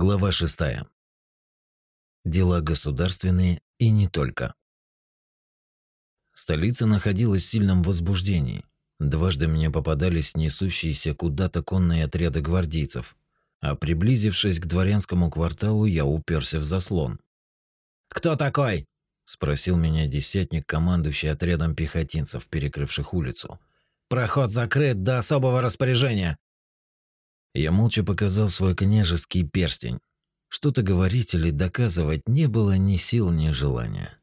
Глава 6. Дела государственные и не только. Столица находилась в сильном возбуждении. Дважды мне попадались несущиеся куда-то конные отряды гвардейцев, а приблизившись к дворянскому кварталу, я уперся в заслон. «Кто такой?» – спросил меня десятник, командующий отрядом пехотинцев, перекрывших улицу. «Проход закрыт до особого распоряжения. Я молча показал свой княжеский перстень. Что-то говорить или доказывать не было ни сил, ни желания.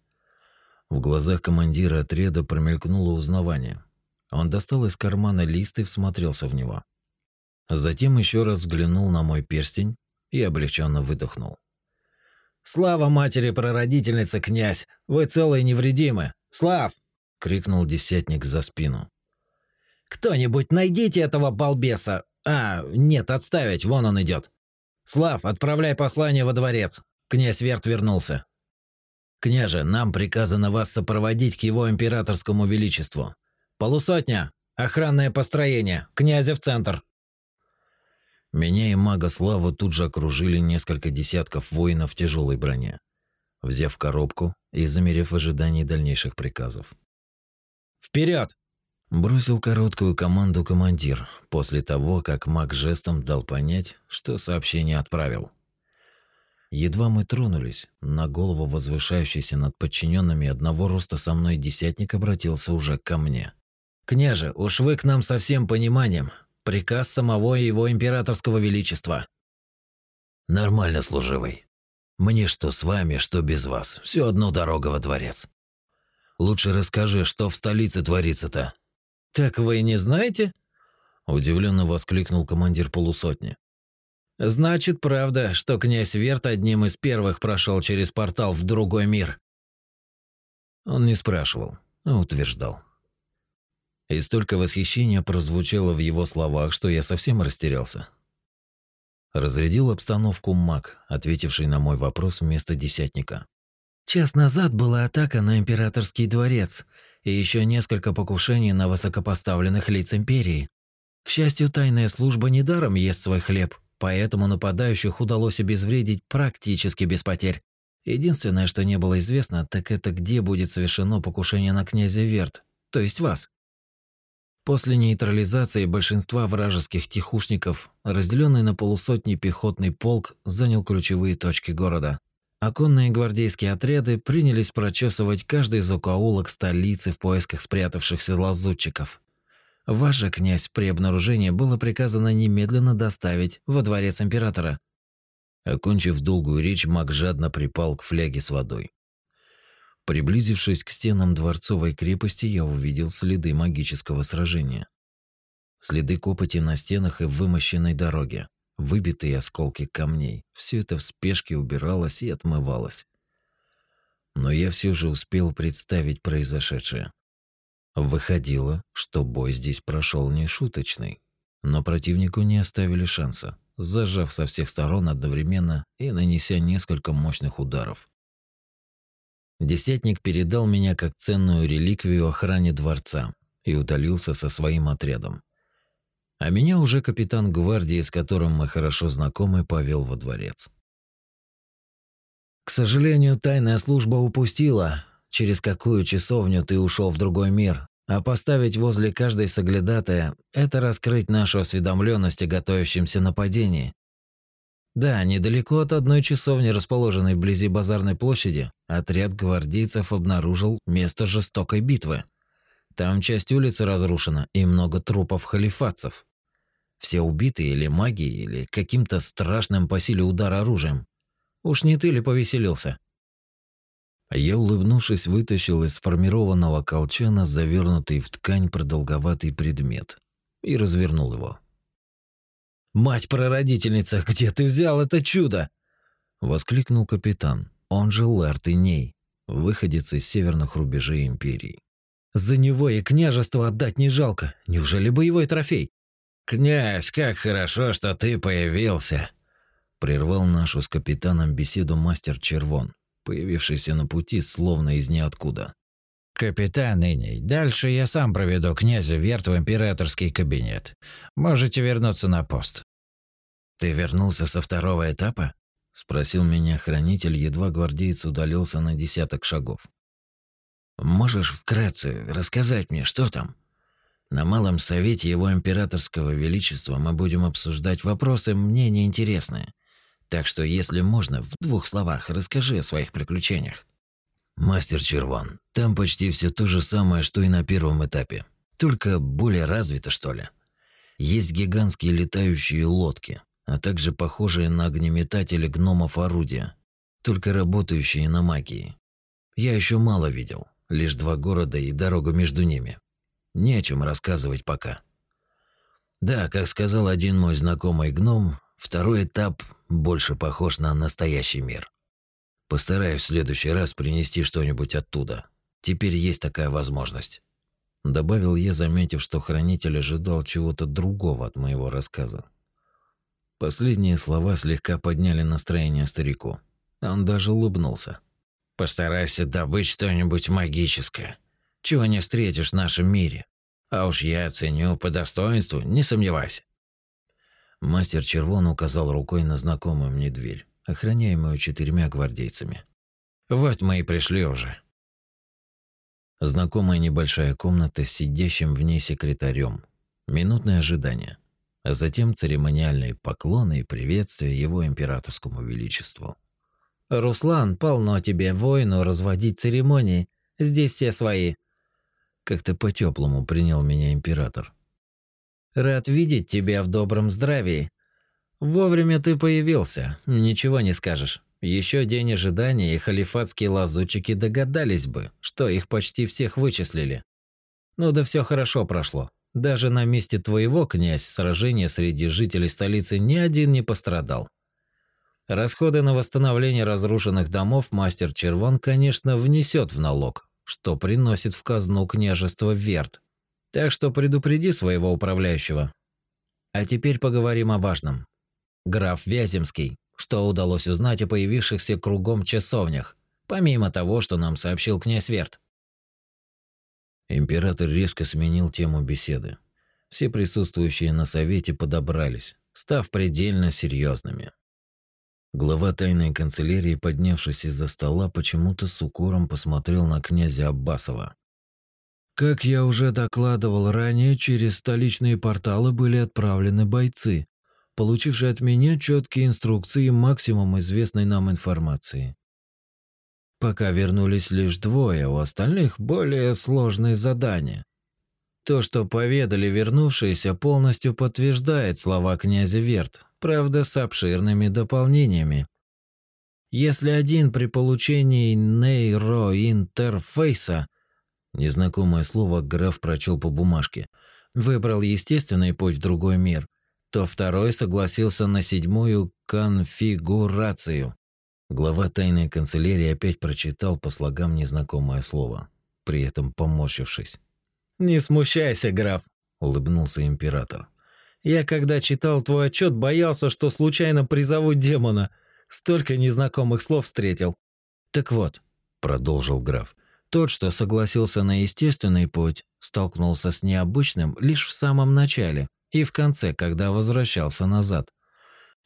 В глазах командира отряда промелькнуло узнавание. Он достал из кармана лист и всмотрелся в него. Затем еще раз взглянул на мой перстень и облегченно выдохнул. «Слава матери-прародительнице, князь! Вы целы и невредимы! Слав!» — крикнул десятник за спину. «Кто-нибудь найдите этого балбеса! А, нет, отставить, вон он идет. Слав, отправляй послание во дворец. Князь Верт вернулся. Княже, нам приказано вас сопроводить к его императорскому величеству. Полусотня, охранное построение, князя в центр. Меня и мага Славу тут же окружили несколько десятков воинов в тяжелой броне, взяв коробку и замерев в ожидании дальнейших приказов. Вперед! Бросил короткую команду командир после того, как маг жестом дал понять, что сообщение отправил. Едва мы тронулись, на голову возвышающийся над подчиненными одного роста со мной десятник обратился уже ко мне. «Княже, уж вы к нам со всем пониманием. Приказ самого его императорского величества». «Нормально, служивый. Мне что с вами, что без вас. Все одно дорога во дворец. Лучше расскажи, что в столице творится-то». «Так вы не знаете?» – удивленно воскликнул командир полусотни. «Значит, правда, что князь Верт одним из первых прошел через портал в другой мир?» Он не спрашивал, а утверждал. И столько восхищения прозвучало в его словах, что я совсем растерялся. Разрядил обстановку маг, ответивший на мой вопрос вместо десятника. «Час назад была атака на императорский дворец и еще несколько покушений на высокопоставленных лиц империи. К счастью, тайная служба недаром ест свой хлеб, поэтому нападающих удалось обезвредить практически без потерь. Единственное, что не было известно, так это где будет совершено покушение на князя Верт, то есть вас. После нейтрализации большинства вражеских тихушников, разделенный на полусотни пехотный полк занял ключевые точки города. Оконные гвардейские отряды принялись прочесывать каждый закоулок столицы в поисках спрятавшихся лазутчиков. Вас же, князь, при обнаружении было приказано немедленно доставить во дворец императора. Окончив долгую речь, маг жадно припал к фляге с водой. Приблизившись к стенам дворцовой крепости, я увидел следы магического сражения. Следы копоти на стенах и вымощенной дороге выбитые осколки камней. Все это в спешке убиралось и отмывалось. Но я все же успел представить произошедшее. Выходило, что бой здесь прошел не шуточный, но противнику не оставили шанса, зажав со всех сторон одновременно и нанеся несколько мощных ударов. Десятник передал меня как ценную реликвию охране дворца и удалился со своим отрядом. А меня уже капитан гвардии, с которым мы хорошо знакомы, повел во дворец. К сожалению, тайная служба упустила, через какую часовню ты ушел в другой мир, а поставить возле каждой соглядатая – это раскрыть нашу осведомленность о готовящемся нападении. Да, недалеко от одной часовни, расположенной вблизи базарной площади, отряд гвардейцев обнаружил место жестокой битвы. Там часть улицы разрушена и много трупов халифатцев. Все убитые или магией, или каким-то страшным по силе удара оружием. Уж не ты ли повеселился? Я, улыбнувшись, вытащил из сформированного колчана завернутый в ткань продолговатый предмет и развернул его. «Мать-прародительница, где ты взял это чудо?» — воскликнул капитан, он же Лэрт Иней, выходец из северных рубежей Империи. «За него и княжество отдать не жалко. Неужели боевой трофей?» «Князь, как хорошо, что ты появился!» Прервал нашу с капитаном беседу мастер Червон, появившийся на пути словно из ниоткуда. «Капитан Иней, дальше я сам проведу князя Верт в императорский кабинет. Можете вернуться на пост». «Ты вернулся со второго этапа?» спросил меня хранитель, едва гвардеец удалился на десяток шагов. Можешь вкратце рассказать мне, что там? На малом совете его императорского величества мы будем обсуждать вопросы мне неинтересные. Так что, если можно, в двух словах расскажи о своих приключениях. Мастер Червон, там почти все то же самое, что и на первом этапе, только более развито, что ли. Есть гигантские летающие лодки, а также похожие на огнеметатели гномов орудия, только работающие на магии. Я еще мало видел, лишь два города и дорогу между ними. Не о чем рассказывать пока. Да, как сказал один мой знакомый гном, второй этап больше похож на настоящий мир. Постараюсь в следующий раз принести что-нибудь оттуда. Теперь есть такая возможность. Добавил я, заметив, что хранитель ожидал чего-то другого от моего рассказа. Последние слова слегка подняли настроение старику. Он даже улыбнулся. «Постарайся добыть что-нибудь магическое, чего не встретишь в нашем мире. А уж я оценю по достоинству, не сомневайся». Мастер Червон указал рукой на знакомую мне дверь, охраняемую четырьмя гвардейцами. «Вот мы и пришли уже». Знакомая небольшая комната с сидящим в ней секретарем. Минутное ожидание. А затем церемониальные поклоны и приветствия его императорскому величеству. «Руслан, полно тебе воину разводить церемонии. Здесь все свои». Как-то по-теплому принял меня император. «Рад видеть тебя в добром здравии. Вовремя ты появился, ничего не скажешь. Еще день ожидания, и халифатские лазутчики догадались бы, что их почти всех вычислили. Ну да все хорошо прошло. Даже на месте твоего, князь, сражения среди жителей столицы ни один не пострадал. Расходы на восстановление разрушенных домов мастер Червон, конечно, внесет в налог, что приносит в казну княжество Верт. Так что предупреди своего управляющего. А теперь поговорим о важном. Граф Вяземский, что удалось узнать о появившихся кругом часовнях, помимо того, что нам сообщил князь Верт. Император резко сменил тему беседы. Все присутствующие на совете подобрались, став предельно серьезными. Глава тайной канцелярии, поднявшись из-за стола, почему-то с укором посмотрел на князя Аббасова. Как я уже докладывал ранее, через столичные порталы были отправлены бойцы, получивший от меня четкие инструкции и максимум известной нам информации. Пока вернулись лишь двое, у остальных более сложные задания. То, что поведали вернувшиеся, полностью подтверждает слова князя Верт, правда с обширными дополнениями. Если один при получении нейроинтерфейса, незнакомое слово граф прочел по бумажке, выбрал естественный путь в другой мир, то второй согласился на седьмую конфигурацию. Глава тайной канцелярии опять прочитал по слогам незнакомое слово, при этом поморщившись. «Не смущайся, граф», – улыбнулся император. «Я, когда читал твой отчет, боялся, что случайно призову демона. Столько незнакомых слов встретил». «Так вот», – продолжил граф, – «тот, что согласился на естественный путь, столкнулся с необычным лишь в самом начале, и в конце, когда возвращался назад.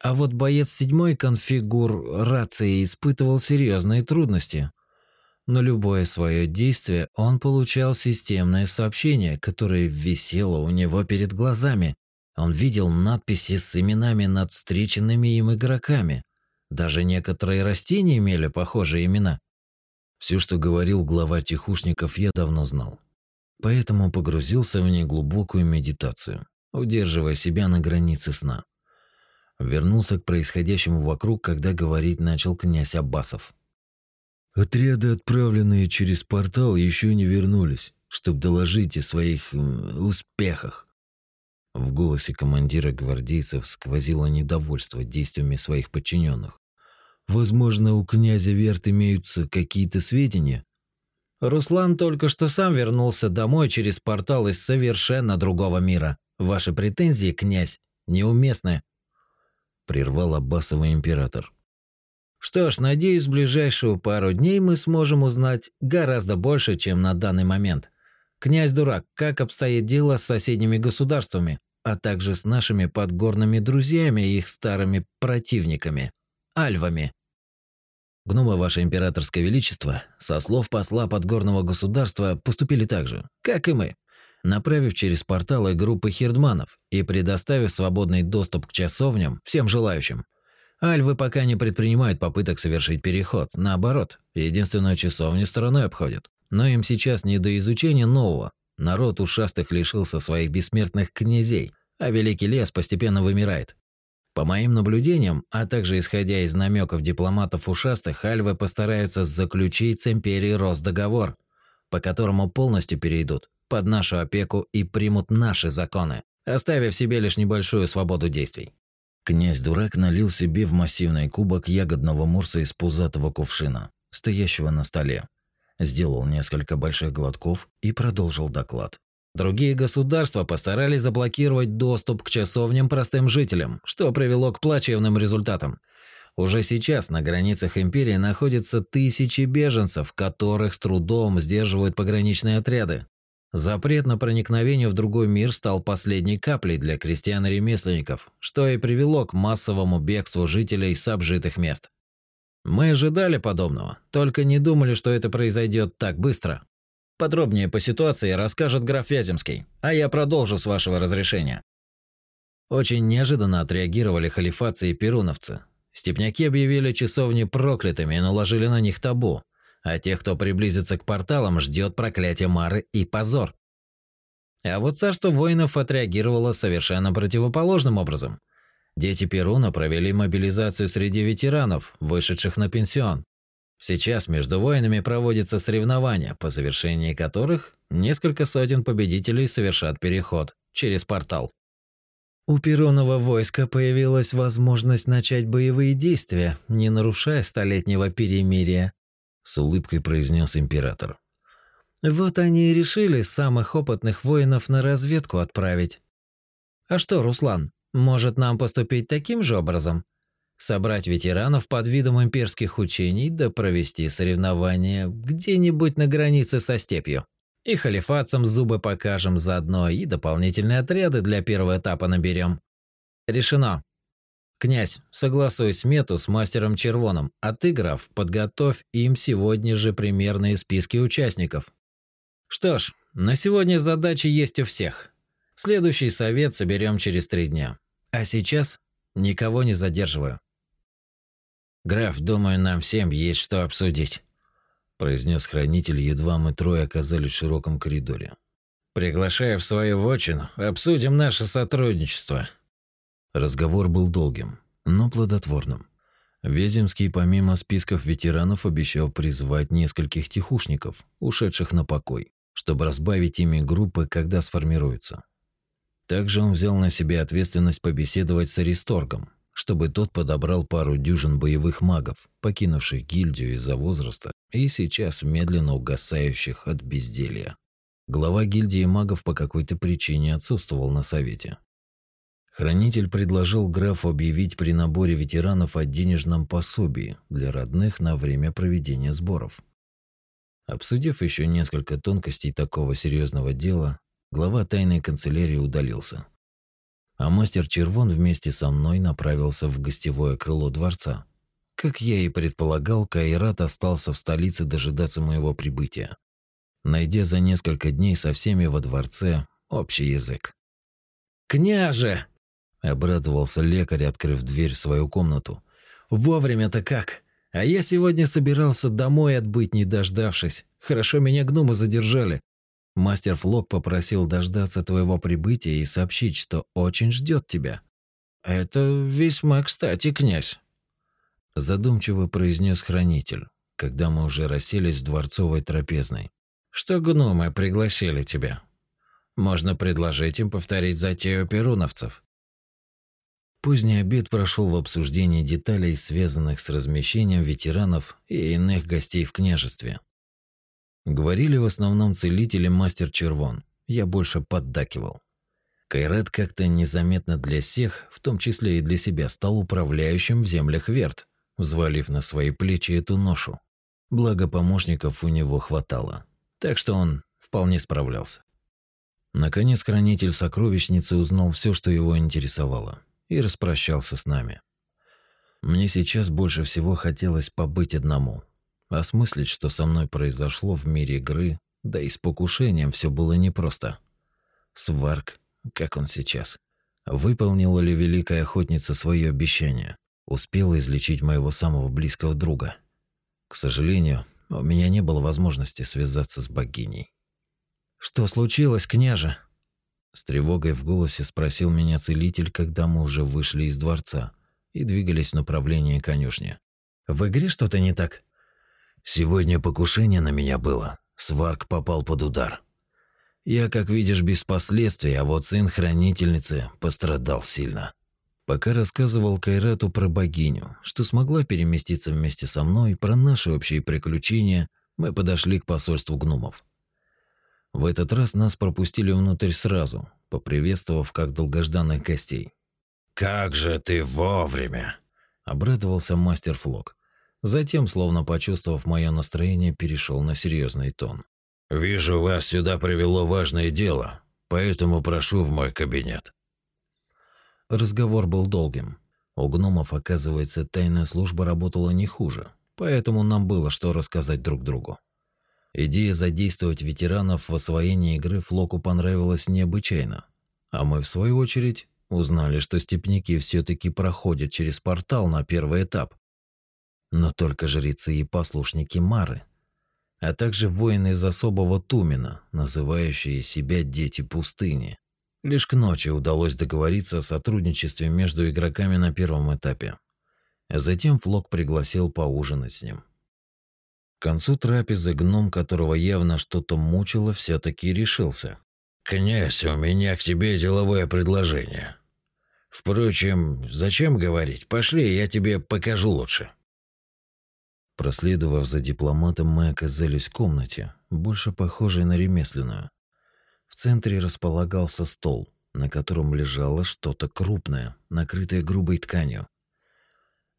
А вот боец седьмой конфигурации испытывал серьезные трудности. Но любое свое действие он получал системное сообщение, которое висело у него перед глазами. Он видел надписи с именами над встреченными им игроками. Даже некоторые растения имели похожие имена. Все, что говорил глава тихушников, я давно знал. Поэтому погрузился в неглубокую медитацию удерживая себя на границе сна. Вернулся к происходящему вокруг, когда говорить начал князь Аббасов. Отряды, отправленные через портал, еще не вернулись, чтобы доложить о своих успехах. В голосе командира гвардейцев сквозило недовольство действиями своих подчиненных. Возможно, у князя Верт имеются какие-то сведения? Руслан только что сам вернулся домой через портал из совершенно другого мира. Ваши претензии, князь, неуместны, прервал Аббасовый император. Что ж, надеюсь, в ближайшую пару дней мы сможем узнать гораздо больше, чем на данный момент. Князь Дурак, как обстоит дело с соседними государствами, а также с нашими подгорными друзьями и их старыми противниками? альвами. Гномы, ваше императорское величество, со слов посла подгорного государства, поступили так же, как и мы, направив через порталы группы хирдманов и предоставив свободный доступ к часовням всем желающим. Альвы пока не предпринимают попыток совершить переход, наоборот, единственную часовню стороной обходят. Но им сейчас не до изучения нового. Народ ушастых лишился своих бессмертных князей, а Великий лес постепенно вымирает. По моим наблюдениям, а также исходя из намеков дипломатов ушастых, альвы постараются заключить с империей Росдоговор, по которому полностью перейдут под нашу опеку и примут наши законы, оставив себе лишь небольшую свободу действий. Князь-дурак налил себе в массивный кубок ягодного морса из пузатого кувшина, стоящего на столе. Сделал несколько больших глотков и продолжил доклад. Другие государства постарались заблокировать доступ к часовням простым жителям, что привело к плачевным результатам. Уже сейчас на границах империи находятся тысячи беженцев, которых с трудом сдерживают пограничные отряды. Запрет на проникновение в другой мир стал последней каплей для крестьян и ремесленников, что и привело к массовому бегству жителей с обжитых мест. Мы ожидали подобного, только не думали, что это произойдет так быстро. Подробнее по ситуации расскажет граф Вяземский, а я продолжу с вашего разрешения. Очень неожиданно отреагировали халифатцы и перуновцы. Степняки объявили часовни проклятыми и наложили на них табу, а тех, кто приблизится к порталам, ждет проклятие Мары и позор. А вот царство воинов отреагировало совершенно противоположным образом. Дети Перуна провели мобилизацию среди ветеранов, вышедших на пенсион, Сейчас между воинами проводятся соревнования, по завершении которых несколько сотен победителей совершат переход через портал. У Перунова войска появилась возможность начать боевые действия, не нарушая столетнего перемирия, с улыбкой произнес император. Вот они и решили самых опытных воинов на разведку отправить. А что, Руслан, может нам поступить таким же образом? собрать ветеранов под видом имперских учений да провести соревнования где-нибудь на границе со степью. И халифатцам зубы покажем заодно, и дополнительные отряды для первого этапа наберем. Решено. Князь, согласуй смету с мастером Червоном, а ты, граф, подготовь им сегодня же примерные списки участников. Что ж, на сегодня задачи есть у всех. Следующий совет соберем через три дня. А сейчас никого не задерживаю. «Граф, думаю, нам всем есть что обсудить», – произнес хранитель, едва мы трое оказались в широком коридоре. «Приглашаю в свою вотчину, обсудим наше сотрудничество». Разговор был долгим, но плодотворным. Веземский помимо списков ветеранов обещал призвать нескольких тихушников, ушедших на покой, чтобы разбавить ими группы, когда сформируются. Также он взял на себя ответственность побеседовать с Аристоргом, чтобы тот подобрал пару дюжин боевых магов, покинувших гильдию из-за возраста и сейчас медленно угасающих от безделья. Глава гильдии магов по какой-то причине отсутствовал на совете. Хранитель предложил графу объявить при наборе ветеранов о денежном пособии для родных на время проведения сборов. Обсудив еще несколько тонкостей такого серьезного дела, глава тайной канцелярии удалился а мастер Червон вместе со мной направился в гостевое крыло дворца. Как я и предполагал, Кайрат остался в столице дожидаться моего прибытия, найдя за несколько дней со всеми во дворце общий язык. «Княже!» – обрадовался лекарь, открыв дверь в свою комнату. «Вовремя-то как! А я сегодня собирался домой отбыть, не дождавшись. Хорошо меня гномы задержали. Мастер Флок попросил дождаться твоего прибытия и сообщить, что очень ждет тебя. Это весьма кстати, князь, задумчиво произнес хранитель, когда мы уже расселись в дворцовой трапезной. Что гномы пригласили тебя. Можно предложить им повторить затею перуновцев. Поздний обед прошел в обсуждении деталей, связанных с размещением ветеранов и иных гостей в княжестве. Говорили в основном целитель и мастер Червон. Я больше поддакивал. Кайрат как-то незаметно для всех, в том числе и для себя, стал управляющим в землях Верт, взвалив на свои плечи эту ношу. Благо помощников у него хватало, так что он вполне справлялся. Наконец хранитель сокровищницы узнал все, что его интересовало, и распрощался с нами. Мне сейчас больше всего хотелось побыть одному, осмыслить, что со мной произошло в мире игры, да и с покушением все было непросто. Сварк, как он сейчас? Выполнила ли великая охотница свое обещание? Успела излечить моего самого близкого друга? К сожалению, у меня не было возможности связаться с богиней. Что случилось, княже? С тревогой в голосе спросил меня целитель, когда мы уже вышли из дворца и двигались в направлении конюшни. В игре что-то не так? Сегодня покушение на меня было. Сварк попал под удар. Я, как видишь, без последствий, а вот сын хранительницы пострадал сильно. Пока рассказывал Кайрату про богиню, что смогла переместиться вместе со мной, про наши общие приключения, мы подошли к посольству гномов. В этот раз нас пропустили внутрь сразу, поприветствовав как долгожданных гостей. «Как же ты вовремя!» – обрадовался мастер Флок. Затем, словно почувствовав мое настроение, перешел на серьезный тон. «Вижу, вас сюда привело важное дело, поэтому прошу в мой кабинет». Разговор был долгим. У гномов, оказывается, тайная служба работала не хуже, поэтому нам было что рассказать друг другу. Идея задействовать ветеранов в освоении игры Флоку понравилась необычайно. А мы, в свою очередь, узнали, что степняки все таки проходят через портал на первый этап, но только жрецы и послушники Мары, а также воины из особого Тумена, называющие себя «дети пустыни». Лишь к ночи удалось договориться о сотрудничестве между игроками на первом этапе. А затем Флок пригласил поужинать с ним. К концу трапезы гном, которого явно что-то мучило, все таки решился. «Князь, у меня к тебе деловое предложение. Впрочем, зачем говорить? Пошли, я тебе покажу лучше». Проследовав за дипломатом, мы оказались в комнате, больше похожей на ремесленную. В центре располагался стол, на котором лежало что-то крупное, накрытое грубой тканью.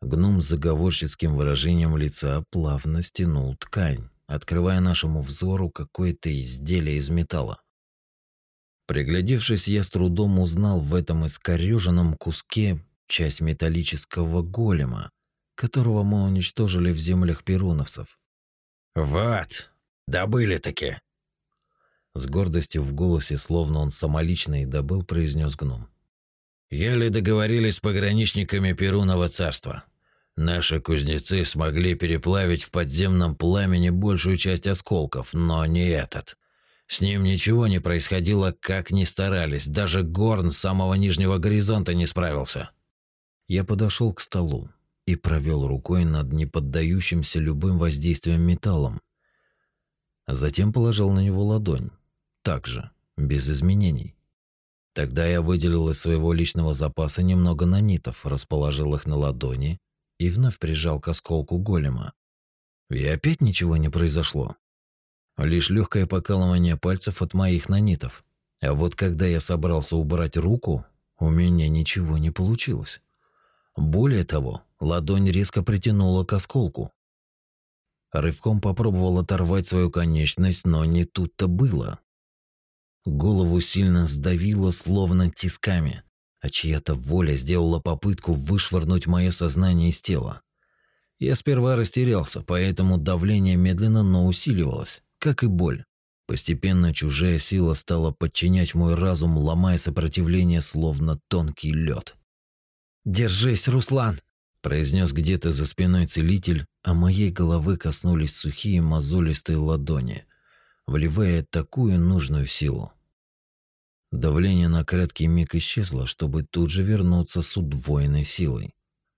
Гном с заговорщицким выражением лица плавно стянул ткань, открывая нашему взору какое-то изделие из металла. Приглядевшись, я с трудом узнал в этом искорёженном куске часть металлического голема, которого мы уничтожили в землях перуновцев. «Вот, добыли-таки!» С гордостью в голосе, словно он самолично и добыл, произнес гном. «Еле договорились с пограничниками Перунова царства. Наши кузнецы смогли переплавить в подземном пламени большую часть осколков, но не этот. С ним ничего не происходило, как ни старались, даже Горн с самого нижнего горизонта не справился». Я подошел к столу, и провел рукой над неподдающимся любым воздействием металлом. Затем положил на него ладонь, также, без изменений. Тогда я выделил из своего личного запаса немного нанитов, расположил их на ладони и вновь прижал к осколку голема. И опять ничего не произошло. Лишь легкое покалывание пальцев от моих нанитов. А вот когда я собрался убрать руку, у меня ничего не получилось. Более того, ладонь резко притянула к осколку. Рывком попробовал оторвать свою конечность, но не тут-то было. Голову сильно сдавило, словно тисками, а чья-то воля сделала попытку вышвырнуть мое сознание из тела. Я сперва растерялся, поэтому давление медленно, но усиливалось, как и боль. Постепенно чужая сила стала подчинять мой разум, ломая сопротивление, словно тонкий лед. «Держись, Руслан!» – произнес где-то за спиной целитель, а моей головы коснулись сухие мозолистые ладони, вливая такую нужную силу. Давление на краткий миг исчезло, чтобы тут же вернуться с удвоенной силой.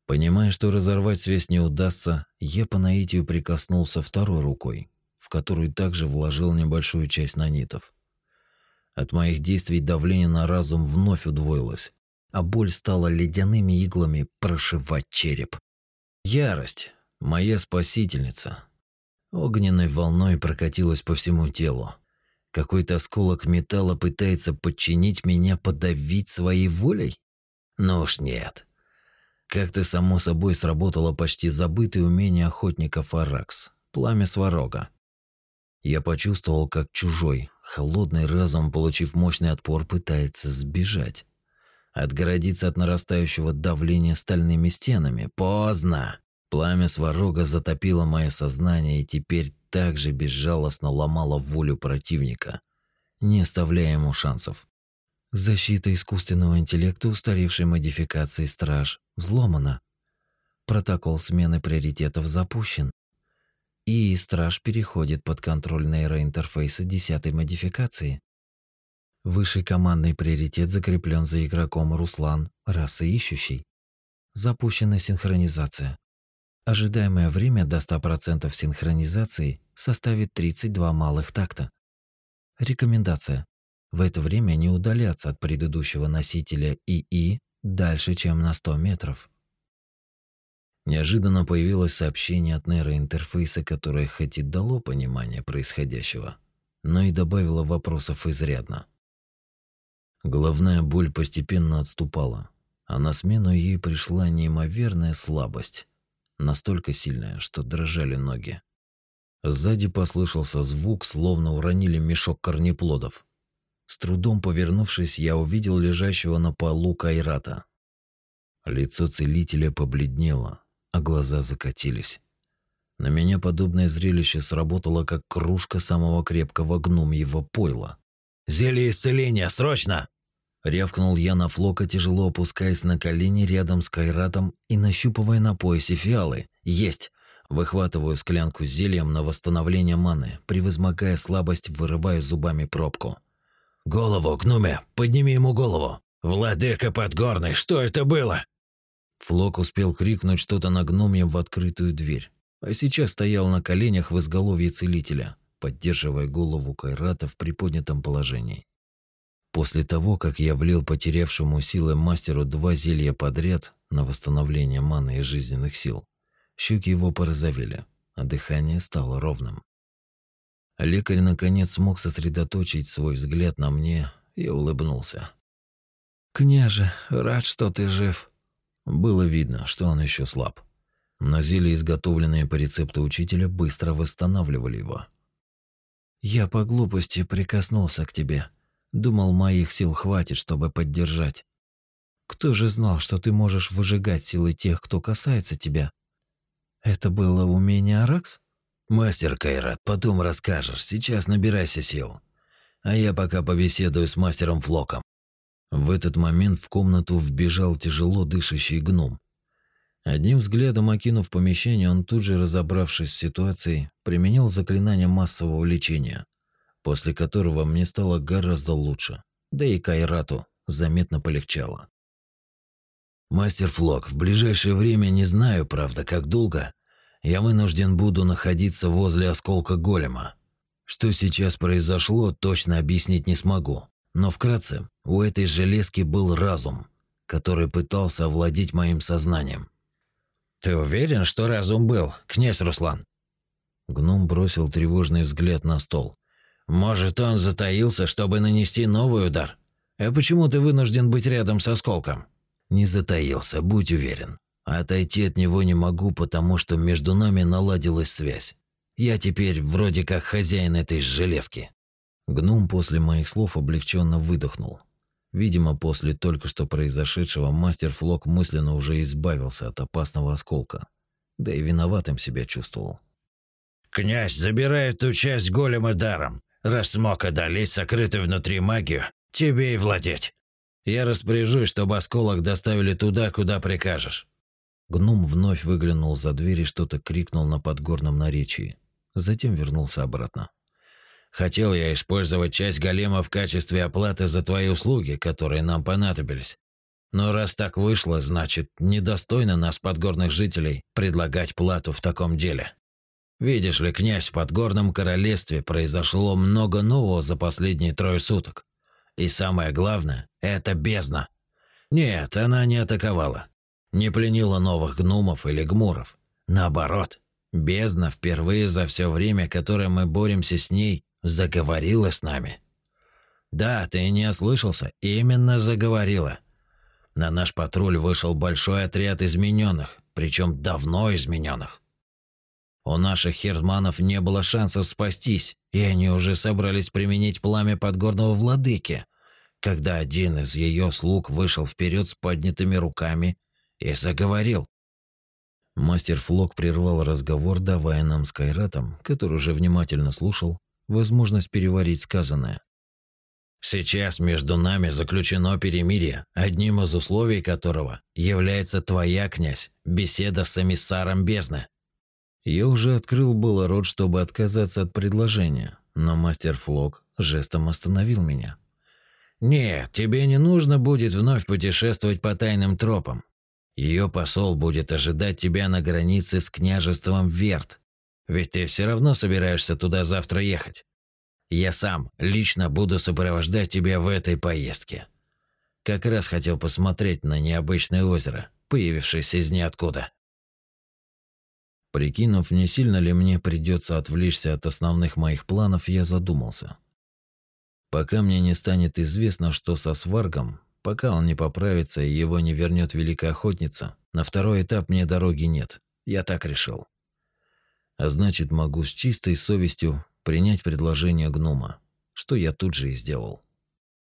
Понимая, что разорвать связь не удастся, я по наитию прикоснулся второй рукой, в которую также вложил небольшую часть нанитов. От моих действий давление на разум вновь удвоилось, а боль стала ледяными иглами прошивать череп. Ярость, моя спасительница, огненной волной прокатилась по всему телу. Какой-то осколок металла пытается подчинить меня, подавить своей волей? Ну уж нет. Как-то само собой сработало почти забытое умение охотников Аракс – пламя сварога. Я почувствовал, как чужой, холодный разум, получив мощный отпор, пытается сбежать. Отгородиться от нарастающего давления стальными стенами. Поздно. Пламя сварога затопило мое сознание и теперь также безжалостно ломало волю противника, не оставляя ему шансов. Защита искусственного интеллекта устаревшей модификации «Страж» взломана. Протокол смены приоритетов запущен. И «Страж» переходит под контроль нейроинтерфейса десятой модификации. Высший командный приоритет закреплен за игроком Руслан, расы ищущий. Запущена синхронизация. Ожидаемое время до 100% синхронизации составит 32 малых такта. Рекомендация. В это время не удаляться от предыдущего носителя ИИ дальше, чем на 100 метров. Неожиданно появилось сообщение от нейроинтерфейса, которое хоть и дало понимание происходящего, но и добавило вопросов изрядно. Головная боль постепенно отступала, а на смену ей пришла неимоверная слабость настолько сильная, что дрожали ноги. Сзади послышался звук, словно уронили мешок корнеплодов. С трудом повернувшись, я увидел лежащего на полу Кайрата. Лицо целителя побледнело, а глаза закатились. На меня подобное зрелище сработало, как кружка самого крепкого гномьего пойла. «Зелье исцеления, срочно!» Рявкнул я на Флока, тяжело опускаясь на колени рядом с Кайратом и нащупывая на поясе фиалы. Есть! Выхватываю склянку с зельем на восстановление маны, превозмогая слабость, вырываю зубами пробку. «Голову, гнуме! Подними ему голову! Владыка Подгорный, что это было?» Флок успел крикнуть что-то на гномьем в открытую дверь, а сейчас стоял на коленях в изголовье целителя, поддерживая голову Кайрата в приподнятом положении. После того, как я влил потерявшему силы мастеру два зелья подряд на восстановление маны и жизненных сил, щеки его порозовели, а дыхание стало ровным. Лекарь наконец смог сосредоточить свой взгляд на мне и улыбнулся. «Княже, рад, что ты жив». Было видно, что он еще слаб. Но зелья, изготовленные по рецепту учителя, быстро восстанавливали его. «Я по глупости прикоснулся к тебе», Думал, моих сил хватит, чтобы поддержать. Кто же знал, что ты можешь выжигать силы тех, кто касается тебя? Это было умение Аракс? Мастер Кайрат, потом расскажешь. Сейчас набирайся сил. А я пока побеседую с мастером Флоком. В этот момент в комнату вбежал тяжело дышащий гном. Одним взглядом окинув помещение, он тут же, разобравшись в ситуации, применил заклинание массового лечения после которого мне стало гораздо лучше, да и Кайрату заметно полегчало. Мастер Флок, в ближайшее время не знаю, правда, как долго, я вынужден буду находиться возле осколка голема. Что сейчас произошло, точно объяснить не смогу. Но вкратце, у этой железки был разум, который пытался овладеть моим сознанием. «Ты уверен, что разум был, князь Руслан?» Гном бросил тревожный взгляд на стол. Может, он затаился, чтобы нанести новый удар? А почему ты вынужден быть рядом с осколком? Не затаился, будь уверен. Отойти от него не могу, потому что между нами наладилась связь. Я теперь вроде как хозяин этой железки. Гном после моих слов облегченно выдохнул. Видимо, после только что произошедшего мастер Флок мысленно уже избавился от опасного осколка. Да и виноватым себя чувствовал. «Князь забирает ту часть голема даром. Раз смог одолеть сокрытую внутри магию, тебе и владеть. Я распоряжусь, чтобы осколок доставили туда, куда прикажешь». Гном вновь выглянул за дверь и что-то крикнул на подгорном наречии. Затем вернулся обратно. «Хотел я использовать часть голема в качестве оплаты за твои услуги, которые нам понадобились. Но раз так вышло, значит, недостойно нас, подгорных жителей, предлагать плату в таком деле. Видишь ли, князь, в Подгорном королевстве произошло много нового за последние трое суток. И самое главное – это бездна. Нет, она не атаковала. Не пленила новых гномов или гмуров. Наоборот, бездна впервые за все время, которое мы боремся с ней, заговорила с нами. Да, ты не ослышался, именно заговорила. На наш патруль вышел большой отряд измененных, причем давно измененных. У наших херманов не было шансов спастись, и они уже собрались применить пламя подгорного владыки. когда один из ее слуг вышел вперед с поднятыми руками и заговорил. Мастер Флок прервал разговор, давая нам с Кайратом, который уже внимательно слушал, возможность переварить сказанное. Сейчас между нами заключено перемирие, одним из условий которого является твоя, князь, беседа с эмиссаром бездны. Я уже открыл было рот, чтобы отказаться от предложения, но мастер Флок жестом остановил меня. «Нет, тебе не нужно будет вновь путешествовать по тайным тропам. Ее посол будет ожидать тебя на границе с княжеством Верт, ведь ты все равно собираешься туда завтра ехать. Я сам лично буду сопровождать тебя в этой поездке. Как раз хотел посмотреть на необычное озеро, появившееся из ниоткуда. Прикинув, не сильно ли мне придется отвлечься от основных моих планов, я задумался. Пока мне не станет известно, что со сваргом, пока он не поправится и его не вернет великая охотница, на второй этап мне дороги нет. Я так решил. А значит, могу с чистой совестью принять предложение гнома, что я тут же и сделал.